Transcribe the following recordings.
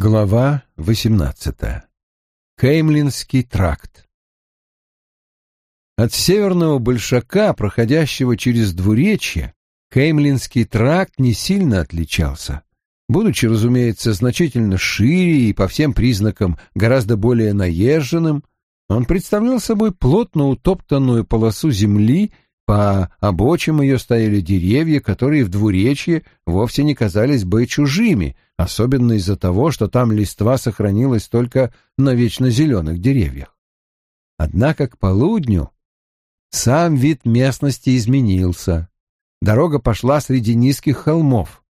Глава 18. Кеймлинский тракт. От северного большака, проходящего через двуречье, Кеймлинский тракт не сильно отличался. Будучи, разумеется, значительно шире и по всем признакам гораздо более наезженным, он представлял собой плотно утоптанную полосу земли, по обочим ее стояли деревья, которые в двуречье вовсе не казались бы чужими, особенно из-за того, что там листва сохранилась только на вечно зеленых деревьях. Однако к полудню сам вид местности изменился. Дорога пошла среди низких холмов.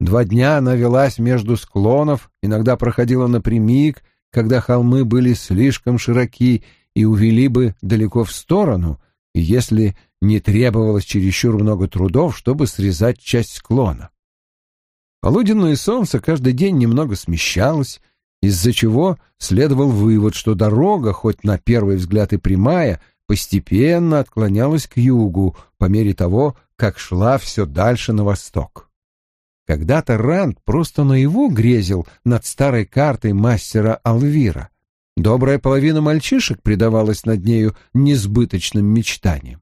Два дня она велась между склонов, иногда проходила напрямик, когда холмы были слишком широки и увели бы далеко в сторону, если не требовалось чересчур много трудов, чтобы срезать часть склона. Полуденное солнце каждый день немного смещалось, из-за чего следовал вывод, что дорога, хоть на первый взгляд и прямая, постепенно отклонялась к югу по мере того, как шла все дальше на восток. Когда-то Ранд просто наяву грезил над старой картой мастера Алвира. Добрая половина мальчишек предавалась над нею несбыточным мечтаниям.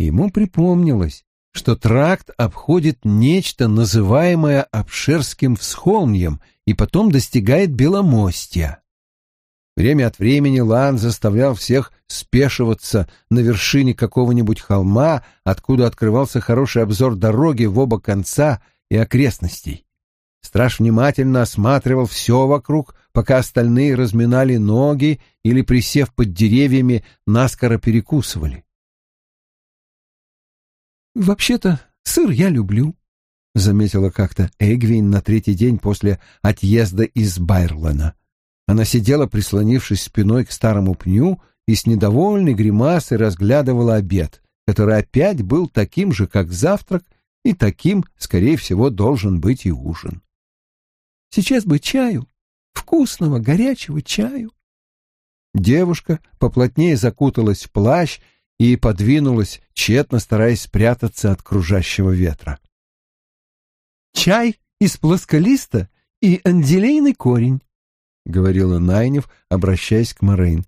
Ему припомнилось, что тракт обходит нечто, называемое Обшерским всхолмьем, и потом достигает Беломостья. Время от времени Лан заставлял всех спешиваться на вершине какого-нибудь холма, откуда открывался хороший обзор дороги в оба конца и окрестностей. Страж внимательно осматривал все вокруг, пока остальные разминали ноги или, присев под деревьями, наскоро перекусывали. «Вообще-то сыр я люблю», — заметила как-то Эгвин на третий день после отъезда из Байрлана. Она сидела, прислонившись спиной к старому пню, и с недовольной гримасой разглядывала обед, который опять был таким же, как завтрак, и таким, скорее всего, должен быть и ужин. «Сейчас бы чаю, вкусного горячего чаю». Девушка поплотнее закуталась в плащ и подвинулась, тщетно стараясь спрятаться от кружащего ветра. «Чай из плосколиста и анделейный корень», — говорила Найнев, обращаясь к Морейн.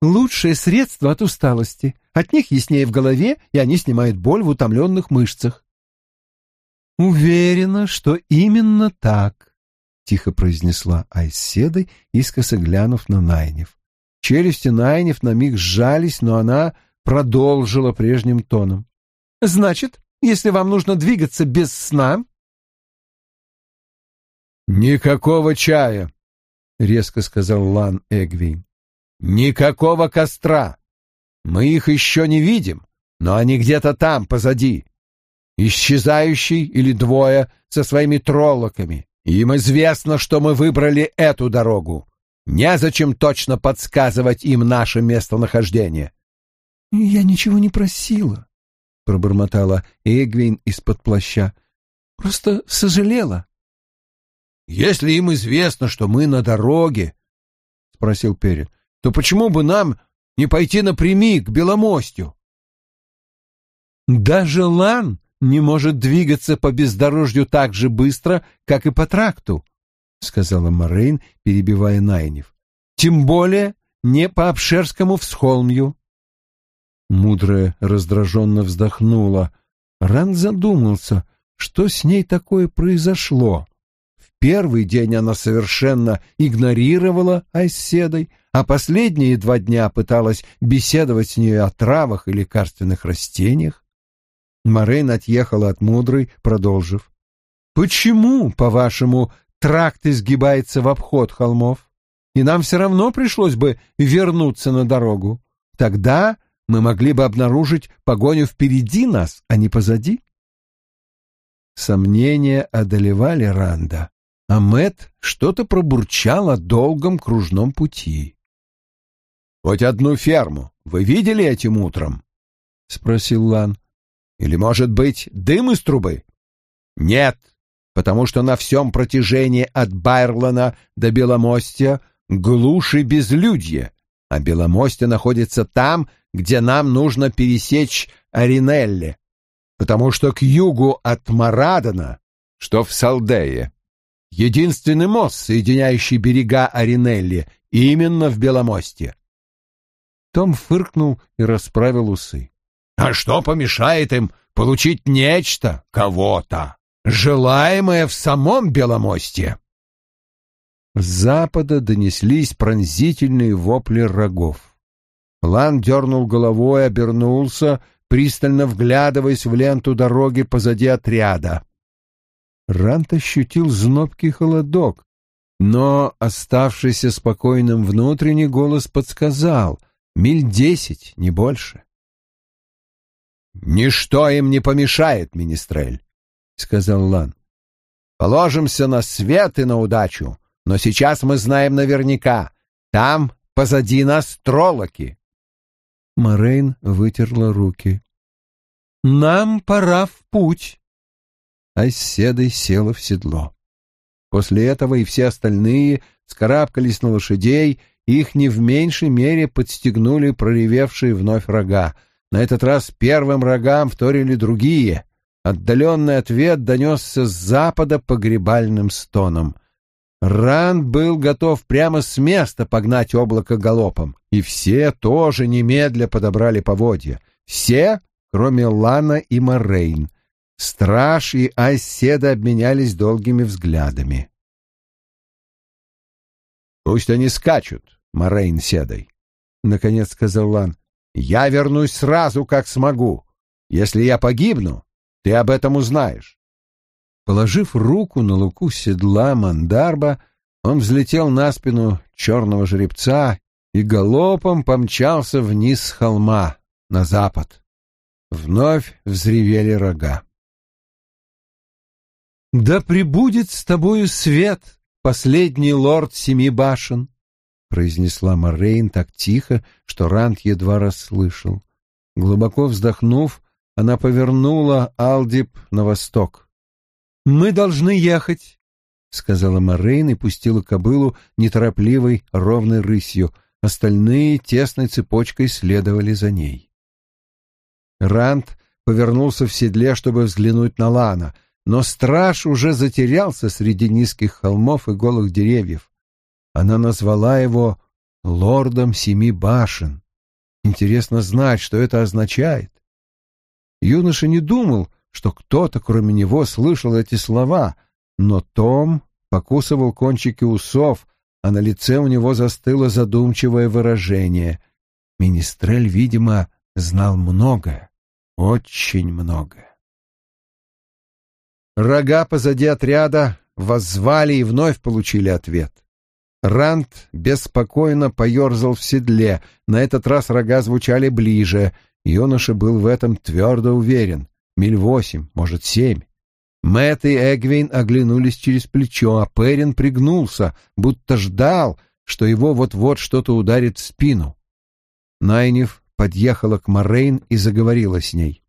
«Лучшее средство от усталости. От них яснее в голове, и они снимают боль в утомленных мышцах». «Уверена, что именно так», — тихо произнесла Айседой, искоса глянув на Найнев. Челюсти Найнев на миг сжались, но она продолжила прежним тоном. «Значит, если вам нужно двигаться без сна...» «Никакого чая», — резко сказал Лан Эгвин. «Никакого костра. Мы их еще не видим, но они где-то там, позади. Исчезающий или двое со своими троллоками. Им известно, что мы выбрали эту дорогу. Незачем точно подсказывать им наше местонахождение. «Я ничего не просила», — пробормотала Эгвин из-под плаща. «Просто сожалела». «Если им известно, что мы на дороге», — спросил Перин, — «то почему бы нам не пойти напрямик к Беломостью?» «Даже Лан не может двигаться по бездорожью так же быстро, как и по тракту», — сказала Морейн, перебивая Найнев. «Тем более не по Обшерскому всхолмью». Мудрая раздраженно вздохнула. Ран задумался, что с ней такое произошло. В первый день она совершенно игнорировала Айседой, а последние два дня пыталась беседовать с ней о травах и лекарственных растениях. Морейн отъехала от Мудрой, продолжив. «Почему, по-вашему, тракт изгибается в обход холмов? И нам все равно пришлось бы вернуться на дорогу. Тогда мы могли бы обнаружить погоню впереди нас, а не позади. Сомнения одолевали Ранда, а Мэт что-то пробурчал о долгом кружном пути. «Хоть одну ферму вы видели этим утром?» — спросил Лан. «Или, может быть, дым из трубы?» «Нет, потому что на всем протяжении от Байрлана до Беломостя глушь и безлюдье, а Беломостье находится там, где нам нужно пересечь Аринелли, потому что к югу от Марадана, что в Салдее, единственный мост, соединяющий берега Аринелли, именно в Беломосте. Том фыркнул и расправил усы. А что помешает им получить нечто, кого-то, желаемое в самом Беломосте? С запада донеслись пронзительные вопли рогов. Лан дернул головой, обернулся, пристально вглядываясь в ленту дороги позади отряда. Рант ощутил знобкий холодок, но оставшийся спокойным внутренний голос подсказал — миль десять, не больше. «Ничто им не помешает, Министрель», — сказал Лан. «Положимся на свет и на удачу, но сейчас мы знаем наверняка, там позади нас троллоки». Морейн вытерла руки. «Нам пора в путь!» Айседой села в седло. После этого и все остальные скарабкались на лошадей, их не в меньшей мере подстегнули проревевшие вновь рога. На этот раз первым рогам вторили другие. Отдаленный ответ донесся с запада погребальным стоном. Ранд был готов прямо с места погнать облако галопом, и все тоже немедля подобрали поводья. Все, кроме Лана и Морейн. Страж и Айседа обменялись долгими взглядами. «Пусть они скачут, Морейн седой», — наконец сказал Лан. «Я вернусь сразу, как смогу. Если я погибну, ты об этом узнаешь». Положив руку на луку седла Мандарба, он взлетел на спину черного жеребца и галопом помчался вниз с холма, на запад. Вновь взревели рога. «Да пребудет с тобою свет, последний лорд семи башен!» произнесла Морейн так тихо, что Рант едва расслышал. Глубоко вздохнув, она повернула Алдип на восток. «Мы должны ехать», — сказала Морейн и пустила кобылу неторопливой, ровной рысью. Остальные тесной цепочкой следовали за ней. Рант повернулся в седле, чтобы взглянуть на Лана, но страж уже затерялся среди низких холмов и голых деревьев. Она назвала его «лордом семи башен». Интересно знать, что это означает. Юноша не думал, что кто-то, кроме него, слышал эти слова, но Том покусывал кончики усов, а на лице у него застыло задумчивое выражение. Министрель, видимо, знал многое, очень многое. Рога позади отряда воззвали и вновь получили ответ. Рант беспокойно поерзал в седле, на этот раз рога звучали ближе, юноша был в этом твердо уверен миль восемь, может, семь. Мэтт и Эгвин оглянулись через плечо, а Перин пригнулся, будто ждал, что его вот-вот что-то ударит в спину. Найнев подъехала к Морейн и заговорила с ней.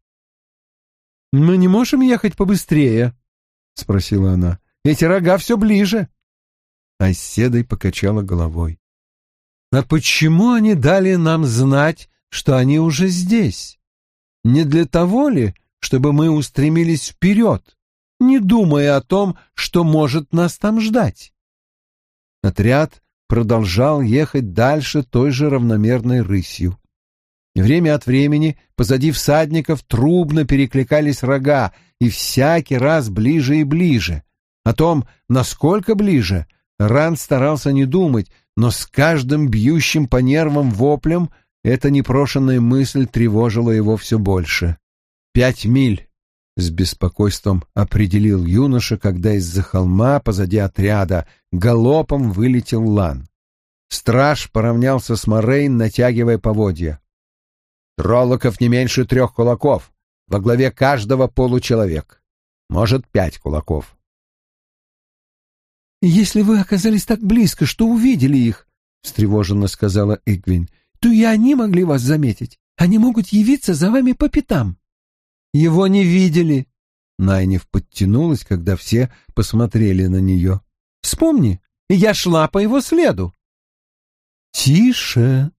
«Мы не можем ехать побыстрее?» — спросила она. «Эти рога все ближе». Оседой покачала головой. «А почему они дали нам знать, что они уже здесь? Не для того ли, чтобы мы устремились вперед, не думая о том, что может нас там ждать. Отряд продолжал ехать дальше той же равномерной рысью. Время от времени позади всадников трубно перекликались рога, и всякий раз ближе и ближе. О том, насколько ближе, Ран старался не думать, но с каждым бьющим по нервам воплем эта непрошенная мысль тревожила его все больше. Пять миль, — с беспокойством определил юноша, когда из-за холма позади отряда галопом вылетел лан. Страж поравнялся с Морейн, натягивая поводья. Троллоков не меньше трех кулаков, во главе каждого получеловек. Может, пять кулаков. «Если вы оказались так близко, что увидели их, — встревоженно сказала Игвин, — то и они могли вас заметить. Они могут явиться за вами по пятам». Его не видели. Найнев подтянулась, когда все посмотрели на нее. Вспомни, я шла по его следу. Тише,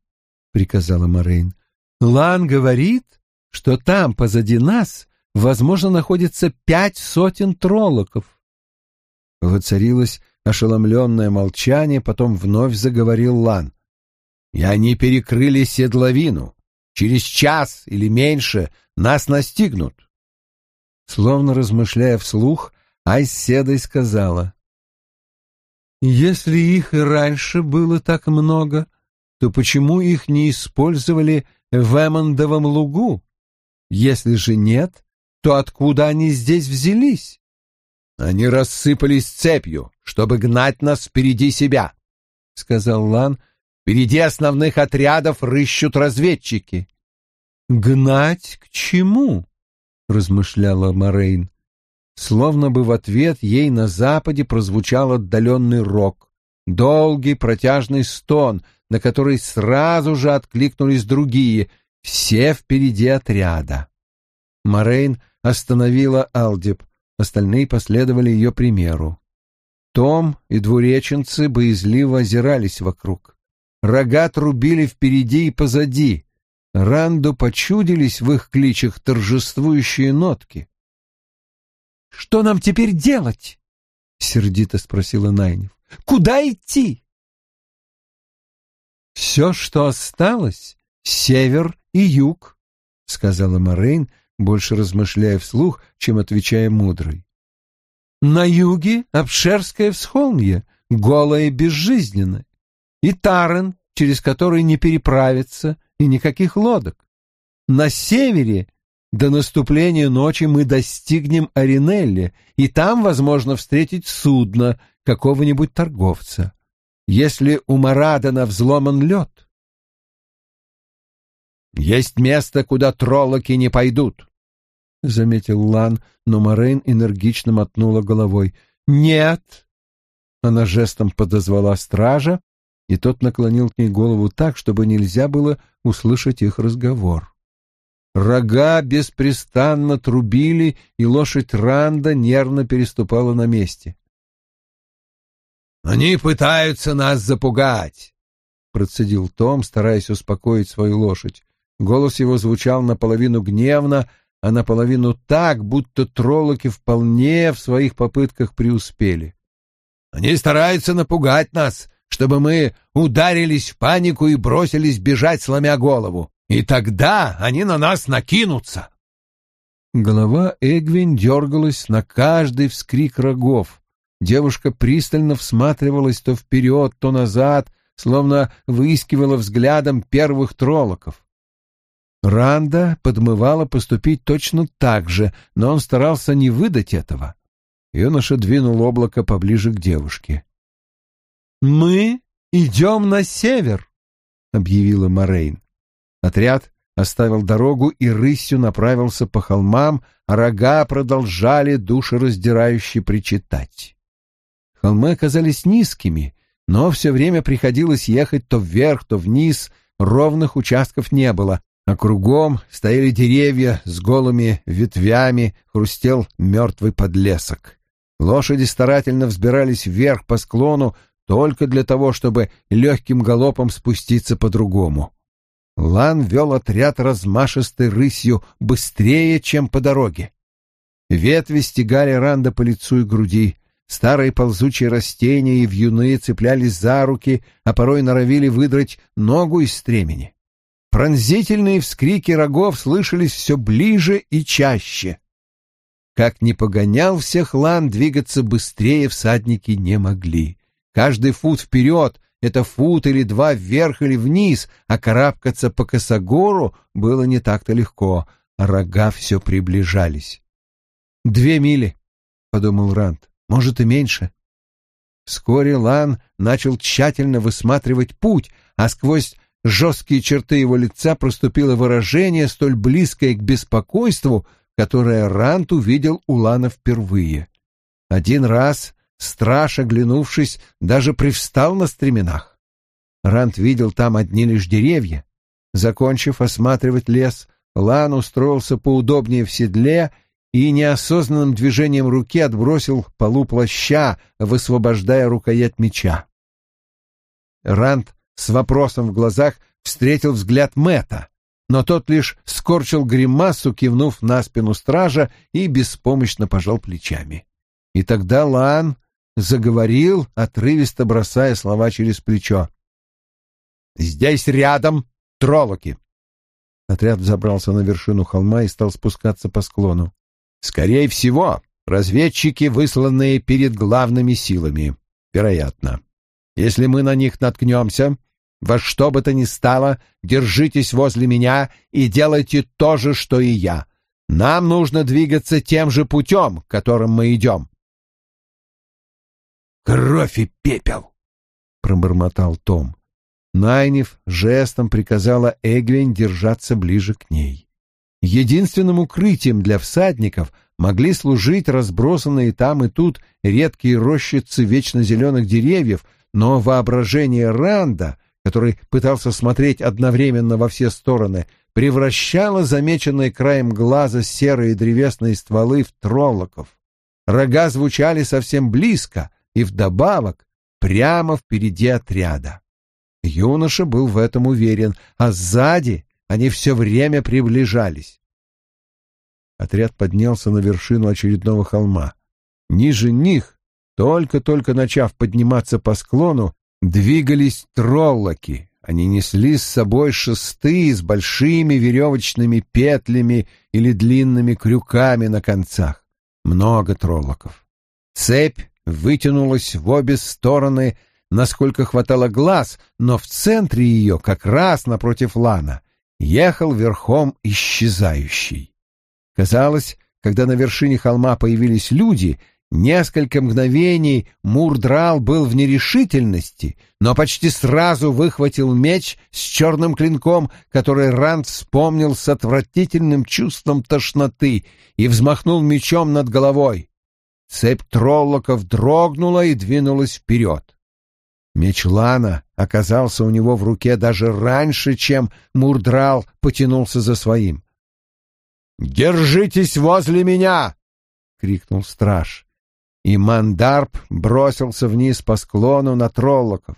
приказала Морейн. Лан говорит, что там позади нас, возможно, находится пять сотен троллоков. Воцарилось ошеломленное молчание, потом вновь заговорил Лан. «И они перекрыли седловину. Через час или меньше нас настигнут». Словно размышляя вслух, Айседой сказала. «Если их и раньше было так много, то почему их не использовали в Эммондовом лугу? Если же нет, то откуда они здесь взялись?» «Они рассыпались цепью, чтобы гнать нас впереди себя», — сказал Лан. «Впереди основных отрядов рыщут разведчики». «Гнать к чему?» — размышляла Морейн. Словно бы в ответ ей на западе прозвучал отдаленный рок, долгий протяжный стон, на который сразу же откликнулись другие, все впереди отряда. Морейн остановила Алдеб, остальные последовали ее примеру. Том и двуреченцы боязливо озирались вокруг. Рога трубили впереди и позади. Ранду почудились в их кличах торжествующие нотки. «Что нам теперь делать?» — сердито спросила Найнев. «Куда идти?» «Все, что осталось, север и юг», — сказала Морейн, больше размышляя вслух, чем отвечая мудрой. «На юге Обшерское всхолмье, голое и безжизненное, и Тарен, через который не переправиться, и никаких лодок. На севере до наступления ночи мы достигнем Аринелли, и там, возможно, встретить судно какого-нибудь торговца. Если у Марадана взломан лед. «Есть место, куда троллоки не пойдут», — заметил Лан, но Морейн энергично мотнула головой. «Нет!» Она жестом подозвала стража, и тот наклонил к ней голову так, чтобы нельзя было услышать их разговор. Рога беспрестанно трубили, и лошадь Ранда нервно переступала на месте. «Они пытаются нас запугать», — процедил Том, стараясь успокоить свою лошадь. Голос его звучал наполовину гневно, а наполовину так, будто троллоки вполне в своих попытках преуспели. «Они стараются напугать нас, чтобы мы ударились в панику и бросились бежать, сломя голову. И тогда они на нас накинутся. Голова Эгвин дергалась на каждый вскрик рогов. Девушка пристально всматривалась то вперед, то назад, словно выискивала взглядом первых троллоков. Ранда подмывала поступить точно так же, но он старался не выдать этого. Юноша двинул облако поближе к девушке. «Мы идем на север», — объявила Морейн. Отряд оставил дорогу и рысью направился по холмам, а рога продолжали душераздирающе причитать. Холмы оказались низкими, но все время приходилось ехать то вверх, то вниз, ровных участков не было, а кругом стояли деревья с голыми ветвями, хрустел мертвый подлесок. Лошади старательно взбирались вверх по склону только для того, чтобы легким галопом спуститься по-другому. Лан вел отряд размашистой рысью быстрее, чем по дороге. Ветви стегали Ранда по лицу и груди. Старые ползучие растения и вьюны цеплялись за руки, а порой норовили выдрать ногу из стремени. Пронзительные вскрики рогов слышались все ближе и чаще. Как ни погонял всех Лан, двигаться быстрее всадники не могли. Каждый фут вперед это фут или два вверх или вниз, а карабкаться по косогору было не так-то легко, рога все приближались. «Две мили», — подумал Рант, — «может и меньше». Вскоре Лан начал тщательно высматривать путь, а сквозь жесткие черты его лица проступило выражение, столь близкое к беспокойству, которое Рант увидел у Лана впервые. Один раз Страж, оглянувшись, даже привстал на стременах. Рант видел там одни лишь деревья. Закончив осматривать лес, Лан устроился поудобнее в седле и неосознанным движением руки отбросил полу плаща, высвобождая рукоять меча. Рант с вопросом в глазах встретил взгляд Мэта, но тот лишь скорчил гримасу, кивнув на спину стража и беспомощно пожал плечами. И тогда Лан заговорил, отрывисто бросая слова через плечо. «Здесь рядом троллоки!» Отряд забрался на вершину холма и стал спускаться по склону. «Скорее всего, разведчики, высланные перед главными силами. Вероятно. Если мы на них наткнемся, во что бы то ни стало, держитесь возле меня и делайте то же, что и я. Нам нужно двигаться тем же путем, которым мы идем. «Кровь и пепел!» — пробормотал Том. Найнев жестом приказала Эгвин держаться ближе к ней. Единственным укрытием для всадников могли служить разбросанные там и тут редкие рощицы вечно зеленых деревьев, но воображение Ранда который пытался смотреть одновременно во все стороны, превращало замеченные краем глаза серые древесные стволы в троллоков. Рога звучали совсем близко и вдобавок прямо впереди отряда. Юноша был в этом уверен, а сзади они все время приближались. Отряд поднялся на вершину очередного холма. Ниже них, только-только начав подниматься по склону, двигались троллоки. Они несли с собой шесты с большими веревочными петлями или длинными крюками на концах. Много троллоков. Цепь вытянулась в обе стороны, насколько хватало глаз, но в центре ее, как раз напротив лана, ехал верхом исчезающий. Казалось, когда на вершине холма появились люди, Несколько мгновений Мурдрал был в нерешительности, но почти сразу выхватил меч с черным клинком, который Ранд вспомнил с отвратительным чувством тошноты, и взмахнул мечом над головой. Цепь троллоков дрогнула и двинулась вперед. Меч Лана оказался у него в руке даже раньше, чем Мурдрал потянулся за своим. «Держитесь возле меня!» — крикнул страж и Мандарп бросился вниз по склону на троллоков.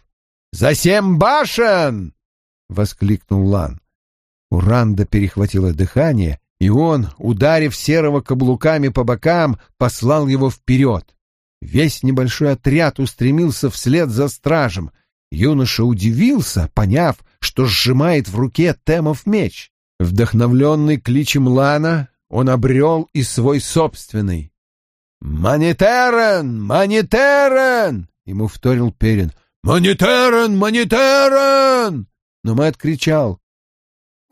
«За семь башен!» — воскликнул Лан. У Ранда перехватило дыхание, и он, ударив серого каблуками по бокам, послал его вперед. Весь небольшой отряд устремился вслед за стражем. Юноша удивился, поняв, что сжимает в руке Темов меч. Вдохновленный кличем Лана, он обрел и свой собственный. «Манитерен! Манитерен!» — ему вторил Перин. «Манитерен! Манитерен!» Но Мэтт кричал.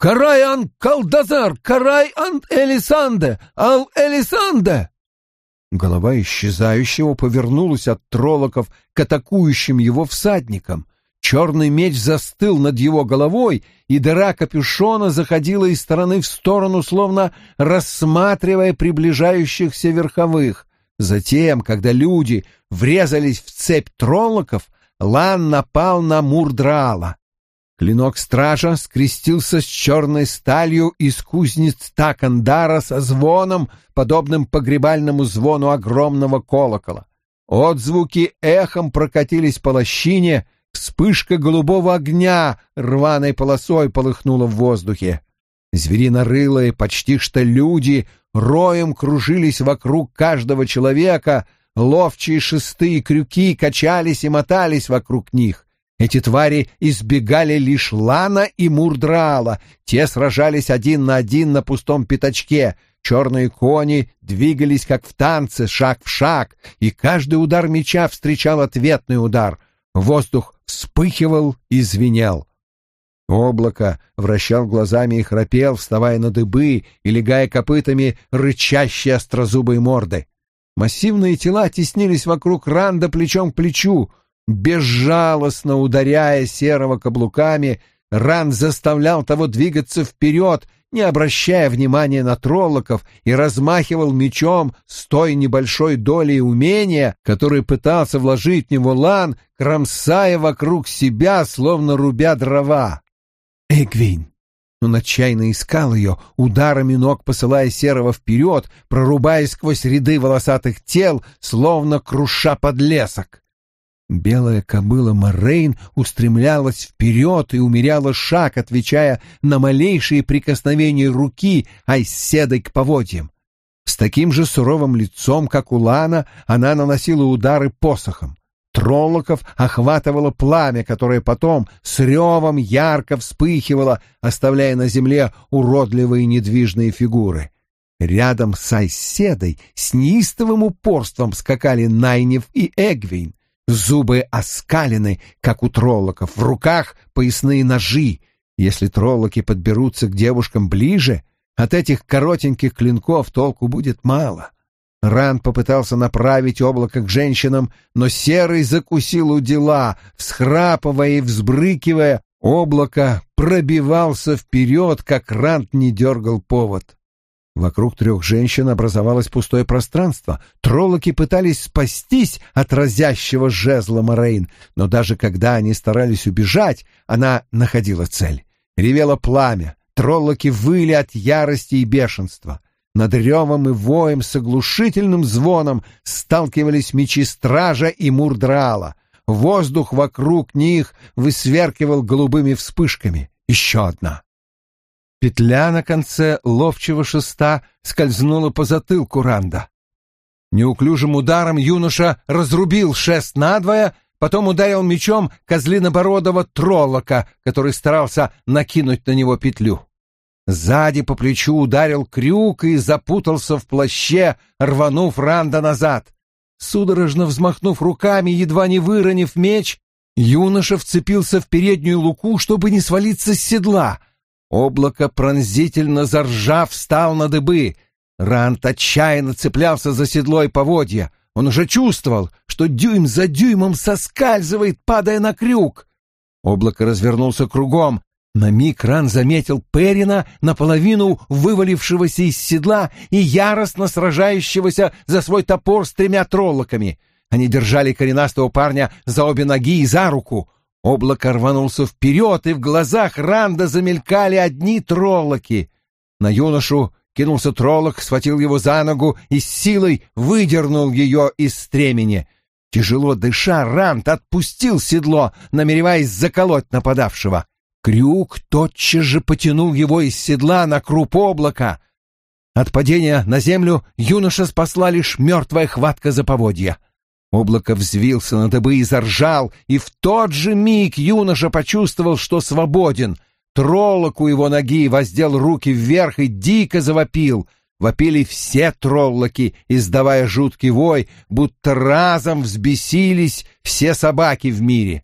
«Карай-ан Калдазар! Карай-ан Элисанде! Ал Элисанде!» Голова исчезающего повернулась от троллоков к атакующим его всадникам. Черный меч застыл над его головой, и дыра капюшона заходила из стороны в сторону, словно рассматривая приближающихся верховых. Затем, когда люди врезались в цепь троллоков, Лан напал на Мурдрала. Клинок стража скрестился с черной сталью из кузнец Такандара со звоном, подобным погребальному звону огромного колокола. Отзвуки эхом прокатились по лощине, вспышка голубого огня рваной полосой полыхнула в воздухе. Зверинорылые, почти что люди, роем кружились вокруг каждого человека, ловчие шесты и крюки качались и мотались вокруг них. Эти твари избегали лишь Лана и Мурдрала, те сражались один на один на пустом пятачке, черные кони двигались как в танце, шаг в шаг, и каждый удар меча встречал ответный удар. Воздух вспыхивал и звенел. Облако вращал глазами и храпел, вставая на дыбы и легая копытами рычащие острозубые морды. Массивные тела теснились вокруг Ранда плечом к плечу. Безжалостно ударяя серого каблуками, Ранд заставлял того двигаться вперед, не обращая внимания на троллоков, и размахивал мечом с той небольшой долей умения, который пытался вложить в него Лан, кромсая вокруг себя, словно рубя дрова. Эгвин. Он отчаянно искал ее, ударами ног посылая серого вперед, прорубая сквозь ряды волосатых тел, словно круша подлесок. Белая кобыла Морейн устремлялась вперед и умеряла шаг, отвечая на малейшие прикосновения руки Айседой к поводьям. С таким же суровым лицом, как у Лана, она наносила удары посохом. Троллоков охватывало пламя, которое потом с ревом ярко вспыхивало, оставляя на земле уродливые недвижные фигуры. Рядом с Айседой с неистовым упорством скакали Найнев и Эгвин. Зубы оскалены, как у троллоков, в руках поясные ножи. Если троллоки подберутся к девушкам ближе, от этих коротеньких клинков толку будет мало. Ран попытался направить облако к женщинам, но Серый закусил у дела, всхрапывая и взбрыкивая, облако пробивался вперед, как Рант не дергал повод. Вокруг трех женщин образовалось пустое пространство. Троллоки пытались спастись от разящего жезла Морейн, но даже когда они старались убежать, она находила цель. Ревело пламя, троллоки выли от ярости и бешенства. Над ревом и воем с оглушительным звоном сталкивались мечи стража и мурдрала. Воздух вокруг них высверкивал голубыми вспышками. Еще одна. Петля на конце ловчего шеста скользнула по затылку Ранда. Неуклюжим ударом юноша разрубил шест надвое, потом ударил мечом козлинобородого троллока, который старался накинуть на него петлю. Сзади по плечу ударил крюк и запутался в плаще, рванув Ранда назад. Судорожно взмахнув руками, едва не выронив меч, юноша вцепился в переднюю луку, чтобы не свалиться с седла — Облако пронзительно заржав встал на дыбы. Рант отчаянно цеплялся за седло и поводья. Он уже чувствовал, что дюйм за дюймом соскальзывает, падая на крюк. Облако развернулся кругом. На миг Ран заметил Перина, наполовину вывалившегося из седла и яростно сражающегося за свой топор с тремя троллоками. Они держали коренастого парня за обе ноги и за руку — Облако рванулся вперед, и в глазах Ранда замелькали одни троллоки. На юношу кинулся троллок, схватил его за ногу и с силой выдернул ее из стремени. Тяжело дыша, Ранд отпустил седло, намереваясь заколоть нападавшего. Крюк тотчас же потянул его из седла на круп облака. От падения на землю юноша спасла лишь мертвая хватка за поводья. Облако взвился на дыбы и заржал, и в тот же миг юноша почувствовал, что свободен. Троллок у его ноги воздел руки вверх и дико завопил. Вопили все троллоки, издавая жуткий вой, будто разом взбесились все собаки в мире.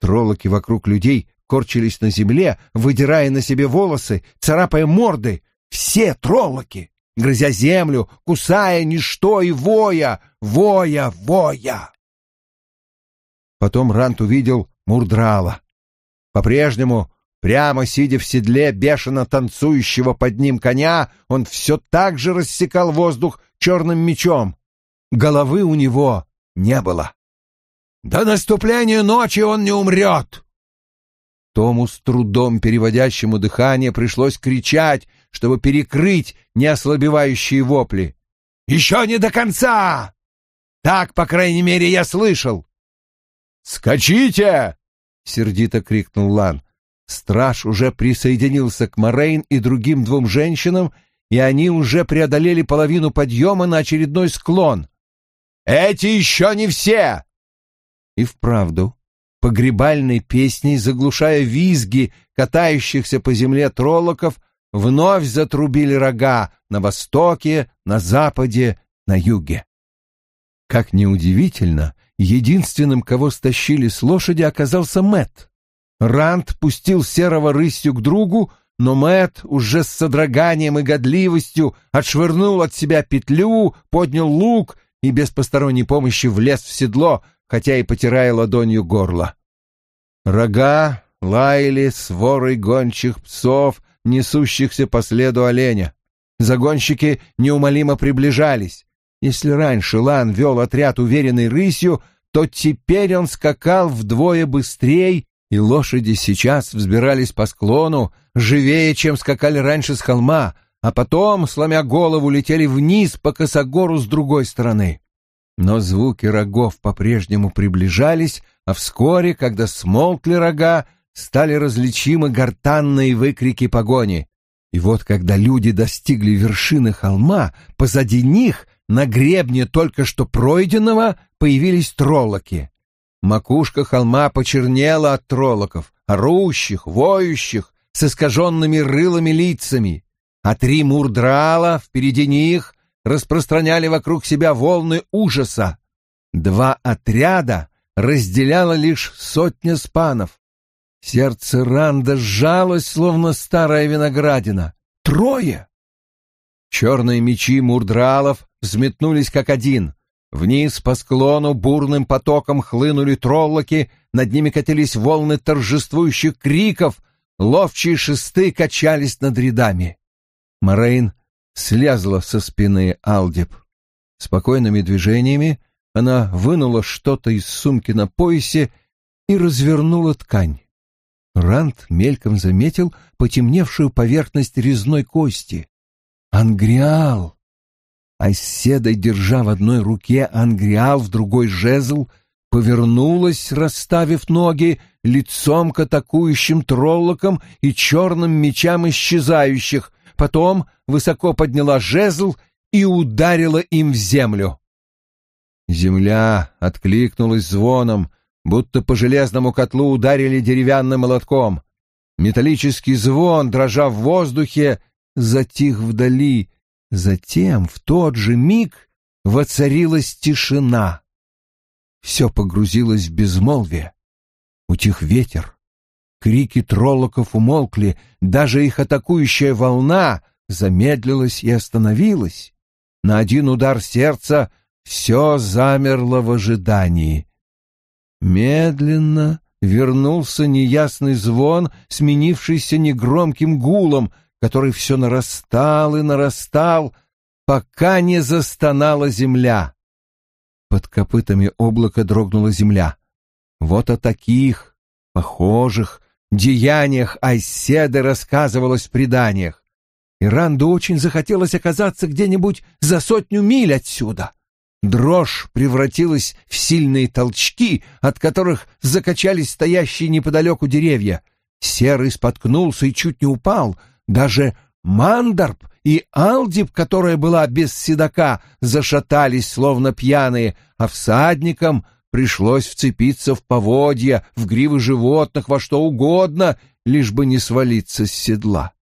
Троллоки вокруг людей корчились на земле, выдирая на себе волосы, царапая морды. Все троллоки! Грызя землю, кусая ничто и воя, воя, воя. Потом Рант увидел Мурдрала. По-прежнему, прямо сидя в седле бешено танцующего под ним коня, он все так же рассекал воздух черным мечом. Головы у него не было. «До наступления ночи он не умрет!» Тому с трудом переводящему дыхание пришлось кричать, чтобы перекрыть неослабевающие вопли. «Еще не до конца!» Так, по крайней мере, я слышал. «Скачите!» — сердито крикнул Лан. Страж уже присоединился к Морейн и другим двум женщинам, и они уже преодолели половину подъема на очередной склон. «Эти еще не все!» И вправду, погребальной песней, заглушая визги катающихся по земле троллоков, вновь затрубили рога на востоке, на западе, на юге. Как неудивительно, единственным, кого стащили с лошади, оказался Мэт. Ранд пустил серого рысью к другу, но Мэт уже с содроганием и годливостью отшвырнул от себя петлю, поднял лук и без посторонней помощи влез в седло, хотя и потирая ладонью горло. Рога лаяли сворой гончих псов, несущихся по следу оленя. Загонщики неумолимо приближались. Если раньше Лан вел отряд уверенной рысью, то теперь он скакал вдвое быстрее, и лошади сейчас взбирались по склону, живее, чем скакали раньше с холма, а потом, сломя голову, летели вниз по косогору с другой стороны. Но звуки рогов по-прежнему приближались, а вскоре, когда смолкли рога, стали различимы гортанные выкрики погони. И вот когда люди достигли вершины холма, позади них, на гребне только что пройденного, появились троллоки. Макушка холма почернела от троллоков, орущих, воющих, с искаженными рылыми лицами, а три мурдрала впереди них распространяли вокруг себя волны ужаса. Два отряда разделяла лишь сотня спанов. Сердце Ранда сжалось, словно старая виноградина. Трое! Черные мечи мурдралов взметнулись как один. Вниз по склону бурным потоком хлынули троллоки, над ними катились волны торжествующих криков, ловчие шесты качались над рядами. Морейн слезла со спины Алдеб. Спокойными движениями она вынула что-то из сумки на поясе и развернула ткань. Ранд мельком заметил потемневшую поверхность резной кости. Ангриал! Айседа, держа в одной руке ангриал, в другой жезл, повернулась, расставив ноги, лицом к атакующим троллокам и черным мечам исчезающих, потом высоко подняла жезл и ударила им в землю. Земля откликнулась звоном, будто по железному котлу ударили деревянным молотком. Металлический звон, дрожа в воздухе, затих вдали. Затем, в тот же миг, воцарилась тишина. Все погрузилось в безмолвие. Утих ветер. Крики троллоков умолкли, даже их атакующая волна замедлилась и остановилась. На один удар сердца все замерло в ожидании. Медленно вернулся неясный звон, сменившийся негромким гулом, который все нарастал и нарастал, пока не застонала земля. Под копытами облака дрогнула земля. Вот о таких, похожих, деяниях Айседы рассказывалось в преданиях. Иранду очень захотелось оказаться где-нибудь за сотню миль отсюда. Дрожь превратилась в сильные толчки, от которых закачались стоящие неподалеку деревья. Серый споткнулся и чуть не упал. Даже Мандарб и Алдиб, которая была без седока, зашатались, словно пьяные, а всадникам пришлось вцепиться в поводья, в гривы животных, во что угодно, лишь бы не свалиться с седла.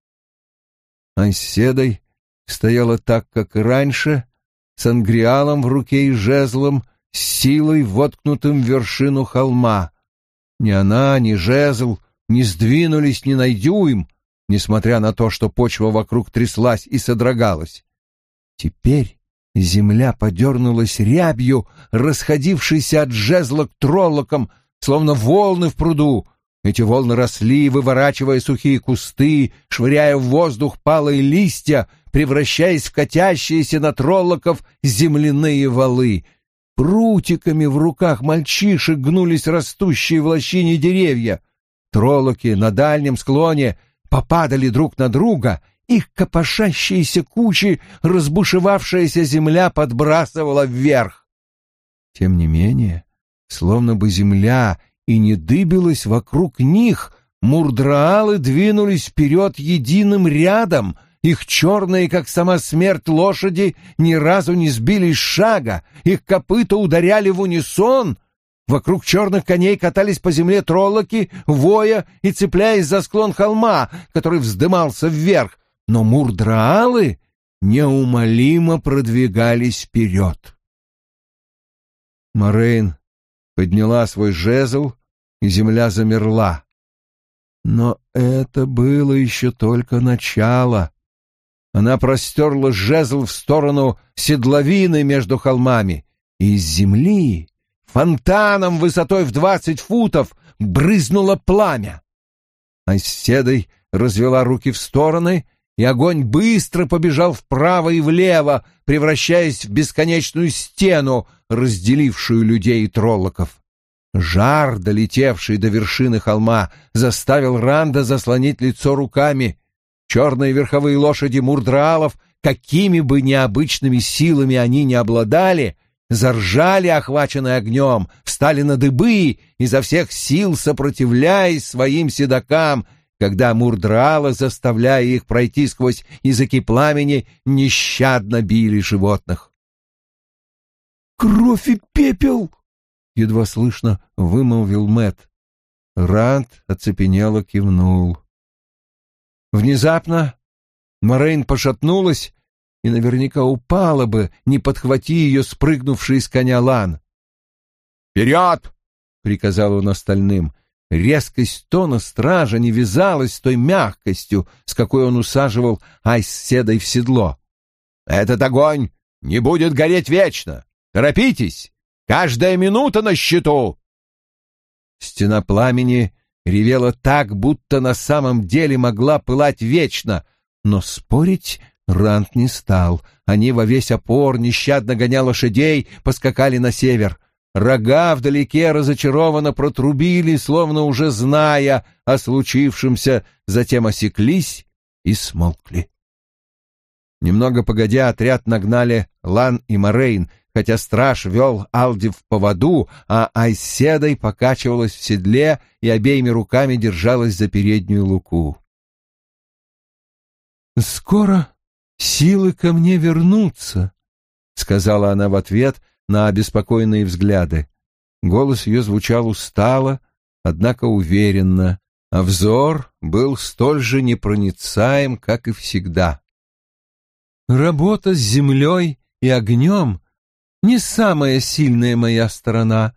Анседой стояла так, как и раньше, с ангриалом в руке и жезлом, с силой воткнутым в вершину холма. Ни она, ни жезл не сдвинулись ни на дюйм, несмотря на то, что почва вокруг тряслась и содрогалась. Теперь земля подернулась рябью, расходившейся от жезла к троллокам, словно волны в пруду. Эти волны росли, выворачивая сухие кусты, швыряя в воздух палые листья, превращаясь в катящиеся на троллоков земляные валы. Прутиками в руках мальчишек гнулись растущие в лощине деревья. Троллоки на дальнем склоне попадали друг на друга, их копошащиеся кучи разбушевавшаяся земля подбрасывала вверх. Тем не менее, словно бы земля и не дыбилась вокруг них, мурдраалы двинулись вперед единым рядом — их черные, как сама смерть, лошади ни разу не сбились шага, их копыта ударяли в унисон. Вокруг черных коней катались по земле троллоки, воя и цепляясь за склон холма, который вздымался вверх. Но мурдраалы неумолимо продвигались вперед. Морейн подняла свой жезл, и земля замерла. Но это было еще только начало. Она простерла жезл в сторону седловины между холмами, и из земли фонтаном высотой в двадцать футов брызнуло пламя. Оседой развела руки в стороны, и огонь быстро побежал вправо и влево, превращаясь в бесконечную стену, разделившую людей и троллоков. Жар, долетевший до вершины холма, заставил Ранда заслонить лицо руками. Черные верховые лошади мурдраалов, какими бы необычными силами они ни обладали, заржали, охваченные огнем, встали на дыбы, изо всех сил сопротивляясь своим седокам, когда Мурдрала, заставляя их пройти сквозь языки пламени, нещадно били животных. «Кровь и пепел!» — едва слышно вымолвил Мэт. Ранд оцепенело кивнул. Внезапно Морейн пошатнулась и наверняка упала бы, не подхвати ее спрыгнувший с коня Лан. «Вперед!» — приказал он остальным. Резкость тона стража не вязалась с той мягкостью, с какой он усаживал Айседой в седло. «Этот огонь не будет гореть вечно! Торопитесь! Каждая минута на счету!» Стена пламени ревела так, будто на самом деле могла пылать вечно, но спорить Рант не стал. Они во весь опор, нещадно гоня лошадей, поскакали на север. Рога вдалеке разочарованно протрубили, словно уже зная о случившемся, затем осеклись и смолкли. Немного погодя, отряд нагнали Лан и Морейн, хотя страж вел Алди в поводу, а Айседой покачивалась в седле и обеими руками держалась за переднюю луку. «Скоро силы ко мне вернутся», — сказала она в ответ на обеспокоенные взгляды. Голос ее звучал устало, однако уверенно, а взор был столь же непроницаем, как и всегда. «Работа с землей и огнем не самая сильная моя сторона.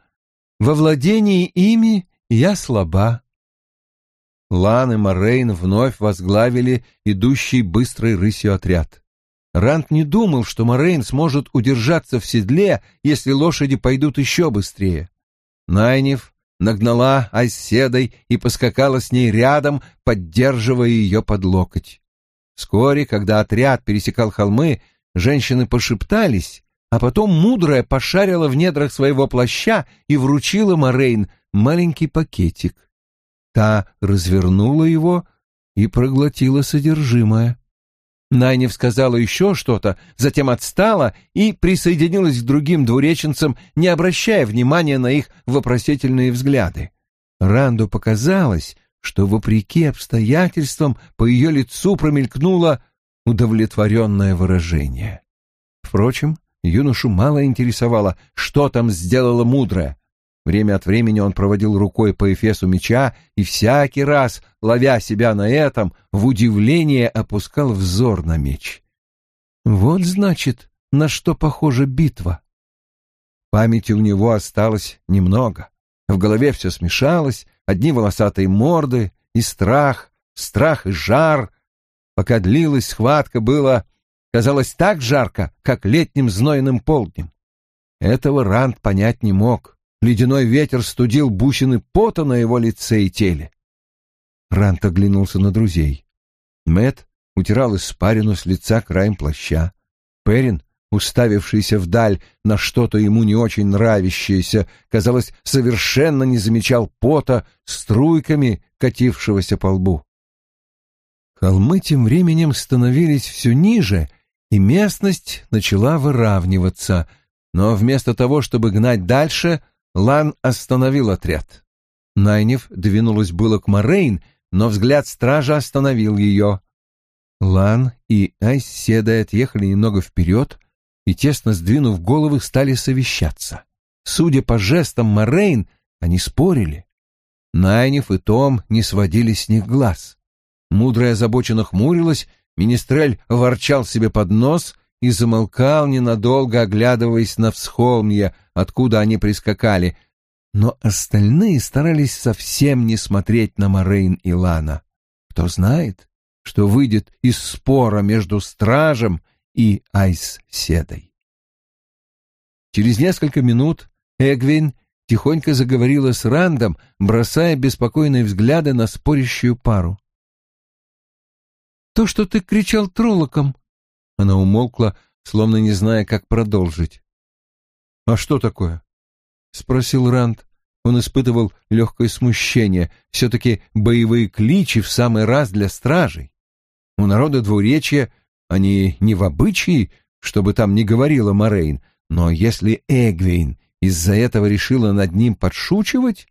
Во владении ими я слаба. Лан и Морейн вновь возглавили идущий быстрой рысью отряд. Рант не думал, что Морейн сможет удержаться в седле, если лошади пойдут еще быстрее. Найнев нагнала Айседой и поскакала с ней рядом, поддерживая ее под локоть. Вскоре, когда отряд пересекал холмы, женщины пошептались, а потом мудрая пошарила в недрах своего плаща и вручила Морейн маленький пакетик. Та развернула его и проглотила содержимое. Найнев сказала еще что-то, затем отстала и присоединилась к другим двуреченцам, не обращая внимания на их вопросительные взгляды. Ранду показалось, что, вопреки обстоятельствам, по ее лицу промелькнуло удовлетворенное выражение. Впрочем, Юношу мало интересовало, что там сделала мудрая. Время от времени он проводил рукой по эфесу меча и всякий раз, ловя себя на этом, в удивление опускал взор на меч. Вот, значит, на что похожа битва. Памяти у него осталось немного. В голове все смешалось, одни волосатые морды и страх, страх и жар. Пока длилась схватка, было казалось так жарко, как летним знойным полднем. Этого Ранд понять не мог. Ледяной ветер студил бусины пота на его лице и теле. Рант оглянулся на друзей. Мэт утирал испарину с лица краем плаща. Перин, уставившийся вдаль на что-то ему не очень нравящееся, казалось, совершенно не замечал пота струйками, катившегося по лбу. Холмы тем временем становились все ниже, и местность начала выравниваться, но вместо того, чтобы гнать дальше, Лан остановил отряд. Найнев двинулась было к Морейн, но взгляд стража остановил ее. Лан и Айседа отъехали немного вперед и, тесно сдвинув головы, стали совещаться. Судя по жестам Морейн, они спорили. Найнев и Том не сводили с них глаз. Мудрая озабоченно хмурилась Министрель ворчал себе под нос и замолкал ненадолго, оглядываясь на всхолмье, откуда они прискакали, но остальные старались совсем не смотреть на Морейн и Лана. Кто знает, что выйдет из спора между стражем и Айс-Седой. Через несколько минут Эгвин тихонько заговорила с Рандом, бросая беспокойные взгляды на спорящую пару. То, что ты кричал троллоком. Она умолкла, словно не зная, как продолжить. «А что такое?» — спросил Ранд. Он испытывал легкое смущение. Все-таки боевые кличи в самый раз для стражей. У народа двуречья они не в обычае, чтобы там не говорила Морейн, но если Эгвейн из-за этого решила над ним подшучивать...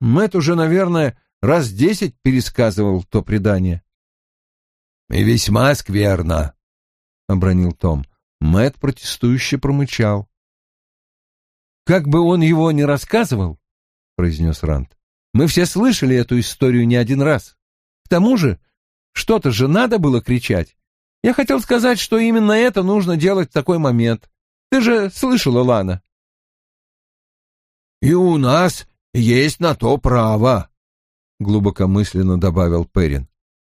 Мэт уже, наверное, раз десять пересказывал то предание. «И весьма скверно», — обронил Том. Мэт протестующе промычал. «Как бы он его ни рассказывал», — произнес Ранд, — «мы все слышали эту историю не один раз. К тому же, что-то же надо было кричать. Я хотел сказать, что именно это нужно делать в такой момент. Ты же слышала, Лана?» «И у нас есть на то право», — глубокомысленно добавил Перин.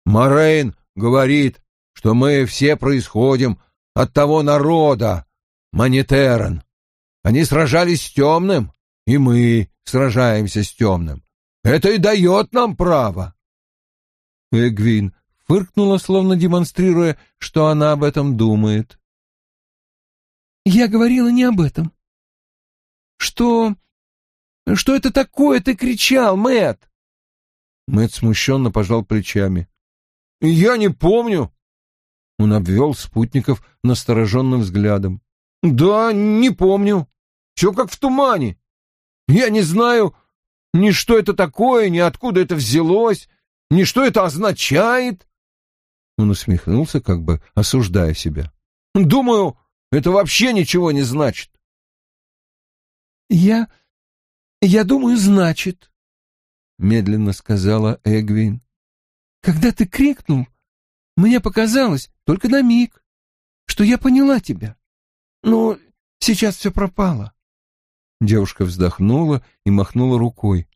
«Морейн говорит, что мы все происходим от того народа, Манитеран. Они сражались с темным, и мы сражаемся с темным. Это и дает нам право. Эгвин фыркнула, словно демонстрируя, что она об этом думает. «Я говорила не об этом». «Что... что это такое ты кричал, Мэт? Мэт смущенно пожал плечами. «Я не помню. Он обвел спутников настороженным взглядом. «Да, не помню. Все как в тумане. Я не знаю ни что это такое, ни откуда это взялось, ни что это означает». Он усмехнулся, как бы осуждая себя. «Думаю, это вообще ничего не значит». «Я... я думаю, значит», — медленно сказала Эгвин. «Когда ты крикнул, мне показалось, только на миг, что я поняла тебя. Но сейчас все пропало. Девушка вздохнула и махнула рукой.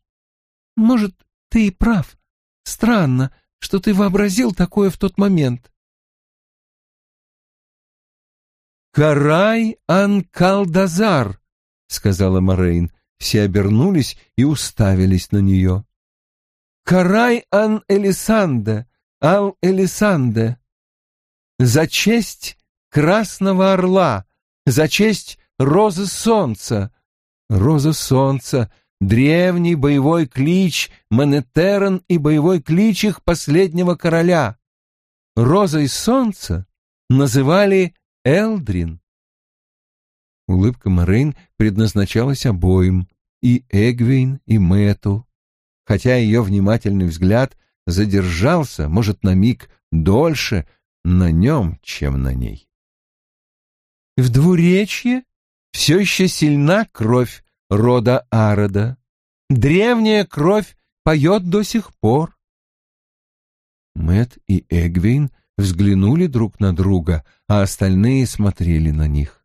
Может, ты и прав. Странно, что ты вообразил такое в тот момент. «Карай Анкалдазар», — сказала Морейн. Все обернулись и уставились на нее. «Карай Ан Элисанда, Ал-Элисанде, за честь Красного Орла, за честь Розы Солнца. Роза Солнца — древний боевой клич Манетерен и боевой клич их последнего короля. Розой Солнца называли Элдрин. Улыбка Морейн предназначалась обоим, и Эгвейн, и Мэту, хотя ее внимательный взгляд — задержался, может, на миг дольше на нем, чем на ней. В двуречье все еще сильна кровь рода Арода. Древняя кровь поет до сих пор. Мэт и Эгвин взглянули друг на друга, а остальные смотрели на них.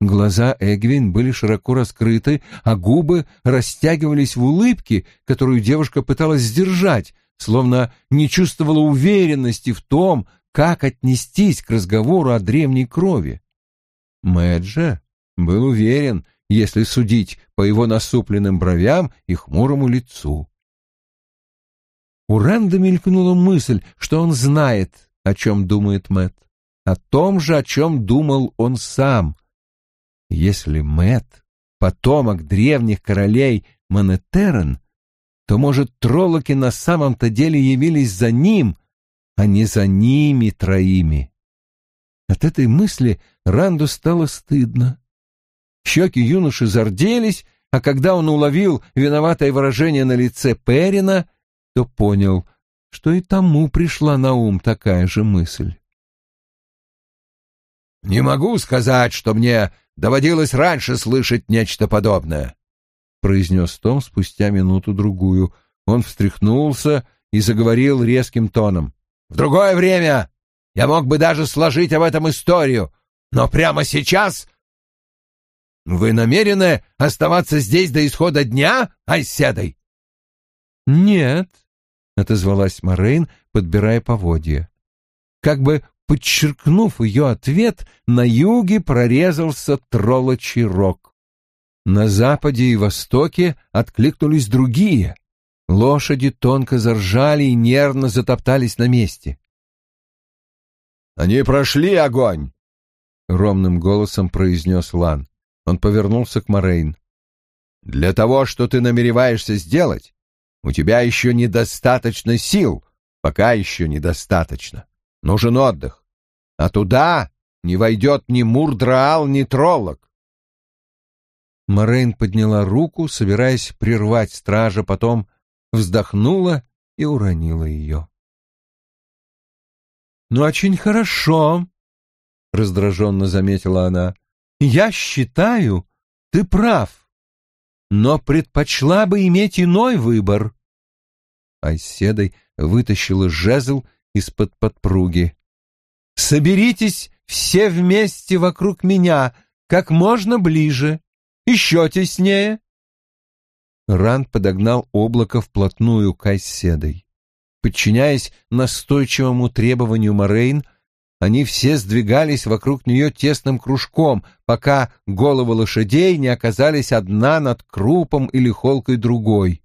Глаза Эгвин были широко раскрыты, а губы растягивались в улыбке, которую девушка пыталась сдержать, словно не чувствовала уверенности в том, как отнестись к разговору о древней крови. Мэджа был уверен, если судить по его насупленным бровям и хмурому лицу. У Рэнда мелькнула мысль, что он знает, о чем думает Мэт, о том же, о чем думал он сам. Если Мэт — потомок древних королей Манетерен, то, может, троллоки на самом-то деле явились за ним, а не за ними троими. От этой мысли Ранду стало стыдно. Щеки юноши зарделись, а когда он уловил виноватое выражение на лице Перина, то понял, что и тому пришла на ум такая же мысль. «Не могу сказать, что мне доводилось раньше слышать нечто подобное», — произнес Том спустя минуту-другую. Он встряхнулся и заговорил резким тоном. «В другое время я мог бы даже сложить об этом историю, но прямо сейчас...» «Вы намерены оставаться здесь до исхода дня, Айседой?» «Нет», — отозвалась Морейн, подбирая поводья. Как бы подчеркнув ее ответ, на юге прорезался троллочий рог. На западе и востоке откликнулись другие. Лошади тонко заржали и нервно затоптались на месте. «Они прошли огонь!» — ровным голосом произнес Лан. Он повернулся к Морейн. «Для того, что ты намереваешься сделать, у тебя еще недостаточно сил, пока еще недостаточно. Нужен отдых. А туда не войдет ни Мурдраал, ни Троллок. Морейн подняла руку, собираясь прервать стража, потом вздохнула и уронила ее. «Ну, очень хорошо», — раздраженно заметила она. «Я считаю, ты прав, но предпочла бы иметь иной выбор». Айседой вытащила жезл из-под подпруги. «Соберитесь все вместе вокруг меня, как можно ближе, еще теснее». Ранд подогнал облако вплотную к Айседой. Подчиняясь настойчивому требованию Морейн, они все сдвигались вокруг нее тесным кружком, пока головы лошадей не оказались одна над крупом или холкой другой.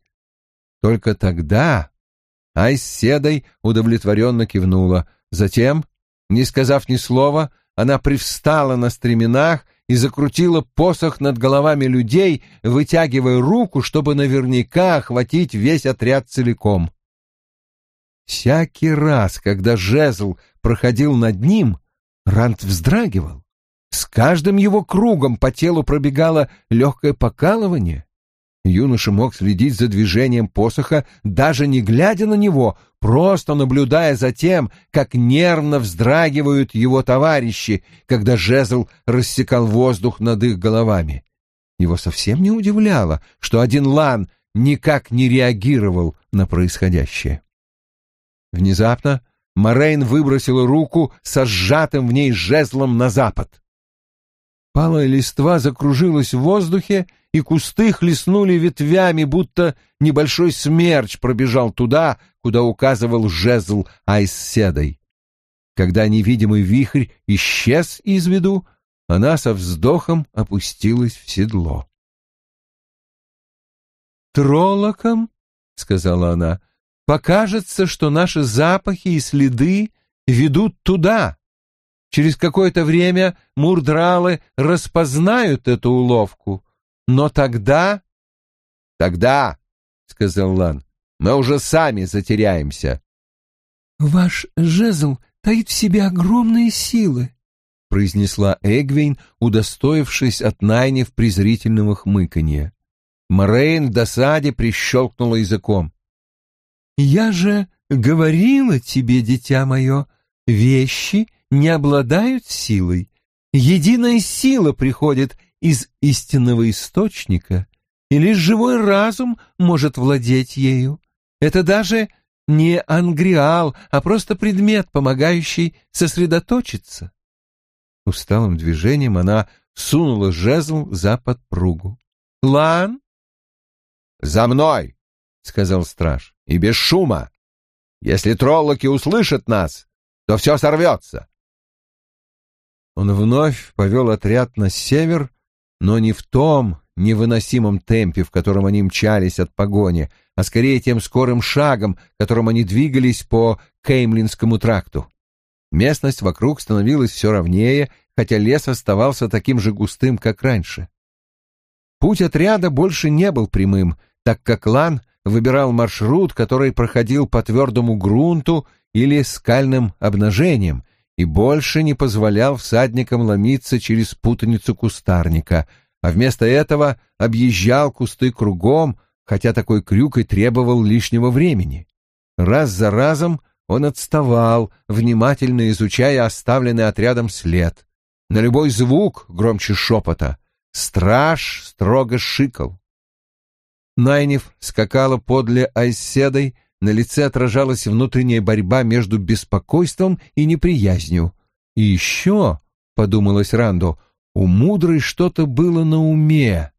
Только тогда Айседой удовлетворенно кивнула. Затем, не сказав ни слова, она привстала на стременах и закрутила посох над головами людей, вытягивая руку, чтобы наверняка охватить весь отряд целиком. Всякий раз, когда жезл проходил над ним, Рант вздрагивал. С каждым его кругом по телу пробегало легкое покалывание. Юноша мог следить за движением посоха, даже не глядя на него, просто наблюдая за тем, как нервно вздрагивают его товарищи, когда жезл рассекал воздух над их головами. Его совсем не удивляло, что один лан никак не реагировал на происходящее. Внезапно Морейн выбросила руку со сжатым в ней жезлом на запад. Палая листва закружилась в воздухе, и кусты хлестнули ветвями, будто небольшой смерч пробежал туда, куда указывал жезл Айсседой. Когда невидимый вихрь исчез из виду, она со вздохом опустилась в седло. «Троллоком», — сказала она, — «покажется, что наши запахи и следы ведут туда, Через какое-то время мурдралы распознают эту уловку. Но тогда... — Тогда, — сказал Лан, — мы уже сами затеряемся. — Ваш жезл таит в себе огромные силы, — произнесла Эгвейн, удостоившись от Найнев презрительного хмыканья. Морейн в досаде прищелкнула языком. — Я же говорила тебе, дитя мое, вещи — не обладают силой. Единая сила приходит из истинного источника, и лишь живой разум может владеть ею. Это даже не ангриал, а просто предмет, помогающий сосредоточиться. Усталым движением она сунула жезл за подпругу. «Лан?» «За мной!» — сказал страж. «И без шума! Если троллоки услышат нас, то все сорвется!» Он вновь повел отряд на север, но не в том невыносимом темпе, в котором они мчались от погони, а скорее тем скорым шагом, которым они двигались по Кеймлинскому тракту. Местность вокруг становилась все ровнее, хотя лес оставался таким же густым, как раньше. Путь отряда больше не был прямым, так как Лан выбирал маршрут, который проходил по твердому грунту или скальным обнажениям, и больше не позволял всадникам ломиться через путаницу кустарника, а вместо этого объезжал кусты кругом, хотя такой крюк и требовал лишнего времени. Раз за разом он отставал, внимательно изучая оставленный отрядом след. На любой звук, громче шепота, страж строго шикал. Найнев скакала подле Айседой, на лице отражалась внутренняя борьба между беспокойством и неприязнью. И еще, — подумалось Ранду, — у мудрой что-то было на уме.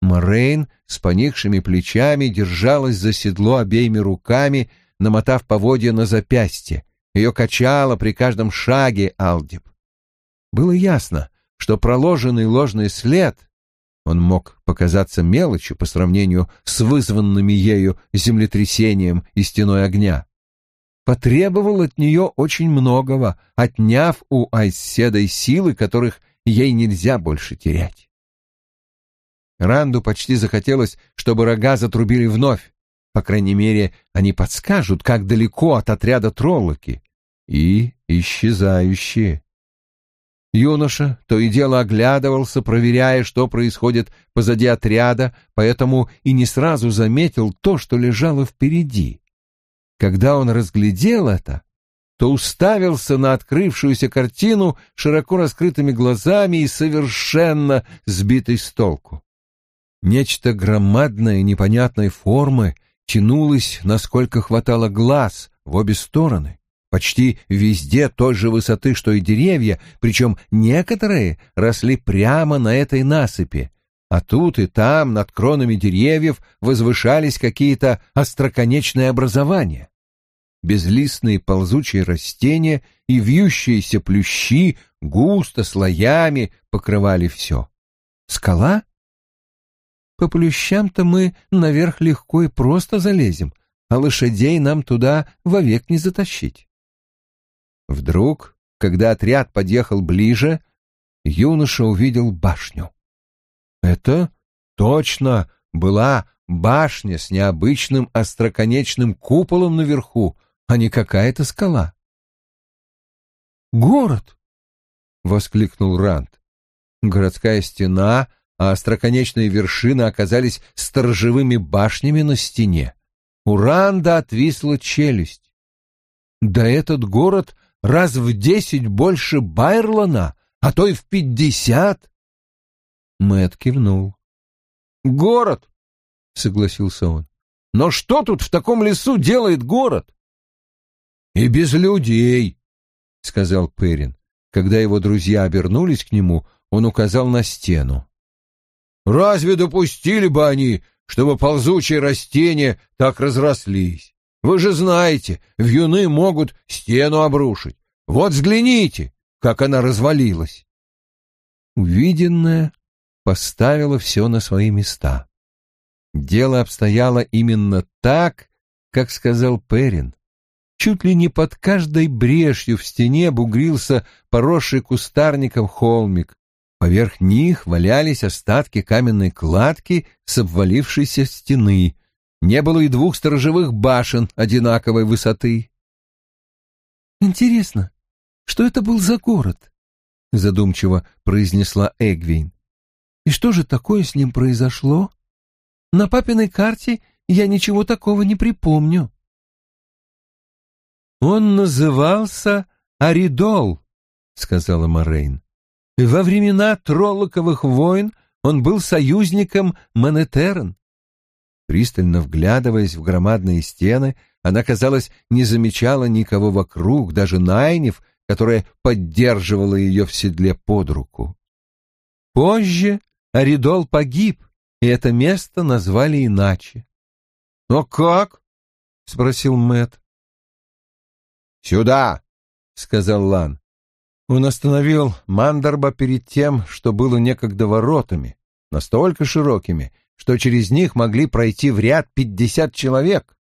Морейн с поникшими плечами держалась за седло обеими руками, намотав поводья на запястье. Ее качало при каждом шаге Алдиб. Было ясно, что проложенный ложный след он мог показаться мелочью по сравнению с вызванными ею землетрясением и стеной огня. Потребовал от нее очень многого, отняв у Айседой силы, которых ей нельзя больше терять. Ранду почти захотелось, чтобы рога затрубили вновь. По крайней мере, они подскажут, как далеко от отряда троллоки. И исчезающие. Юноша то и дело оглядывался, проверяя, что происходит позади отряда, поэтому и не сразу заметил то, что лежало впереди. Когда он разглядел это, то уставился на открывшуюся картину широко раскрытыми глазами и совершенно сбитый с толку. Нечто громадное непонятной формы тянулось, насколько хватало глаз, в обе стороны, почти везде той же высоты, что и деревья, причем некоторые росли прямо на этой насыпи, а тут и там над кронами деревьев возвышались какие-то остроконечные образования. Безлистные ползучие растения и вьющиеся плющи густо слоями покрывали все. Скала? По плющам-то мы наверх легко и просто залезем, а лошадей нам туда вовек не затащить. Вдруг, когда отряд подъехал ближе, юноша увидел башню. Это точно была башня с необычным остроконечным куполом наверху, а не какая-то скала. «Город!» — воскликнул Рант. Городская стена, а остроконечные вершины оказались сторожевыми башнями на стене. У Ранда отвисла челюсть. Да этот город раз в десять больше Байрлана, а то и в пятьдесят. Мэт кивнул. «Город!» — согласился он. «Но что тут в таком лесу делает город?» «И без людей», — сказал Перин. Когда его друзья обернулись к нему, он указал на стену. «Разве допустили бы они, чтобы ползучие растения так разрослись? Вы же знаете, вьюны могут стену обрушить. Вот взгляните, как она развалилась». Увиденное поставила все на свои места. Дело обстояло именно так, как сказал Перин. Чуть ли не под каждой брешью в стене бугрился поросший кустарником холмик. Поверх них валялись остатки каменной кладки с обвалившейся стены. Не было и двух сторожевых башен одинаковой высоты. «Интересно, что это был за город?» — задумчиво произнесла Эгвин. И что же такое с ним произошло? На папиной карте я ничего такого не припомню. Он назывался Аридол, сказала Морейн. Во времена Троллоковых войн он был союзником Манетерн. Пристально вглядываясь в громадные стены, она, казалось, не замечала никого вокруг, даже Найнев, которая поддерживала ее в седле под руку. Позже Аридол погиб, и это место назвали иначе. «Но как?» — спросил Мэт. «Сюда!» — сказал Лан. Он остановил Мандарба перед тем, что было некогда воротами, настолько широкими, что через них могли пройти в ряд пятьдесят человек.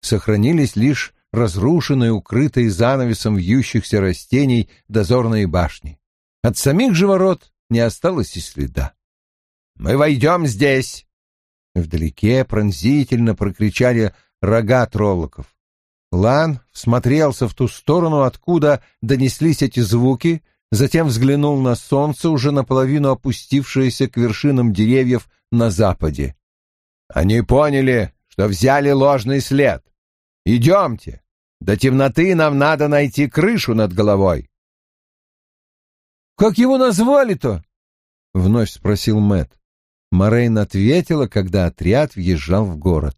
Сохранились лишь разрушенные, укрытые занавесом вьющихся растений дозорные башни. От самих же ворот не осталось и следа. Мы войдем здесь!» Вдалеке пронзительно прокричали рога троллоков. Лан всмотрелся в ту сторону, откуда донеслись эти звуки, затем взглянул на солнце, уже наполовину опустившееся к вершинам деревьев на западе. «Они поняли, что взяли ложный след. Идемте. До темноты нам надо найти крышу над головой». «Как его назвали-то?» — вновь спросил Мэт. Морейн ответила, когда отряд въезжал в город.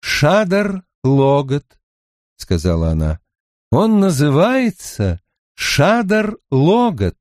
«Шадар Логот», — сказала она. «Он называется Шадар Логот».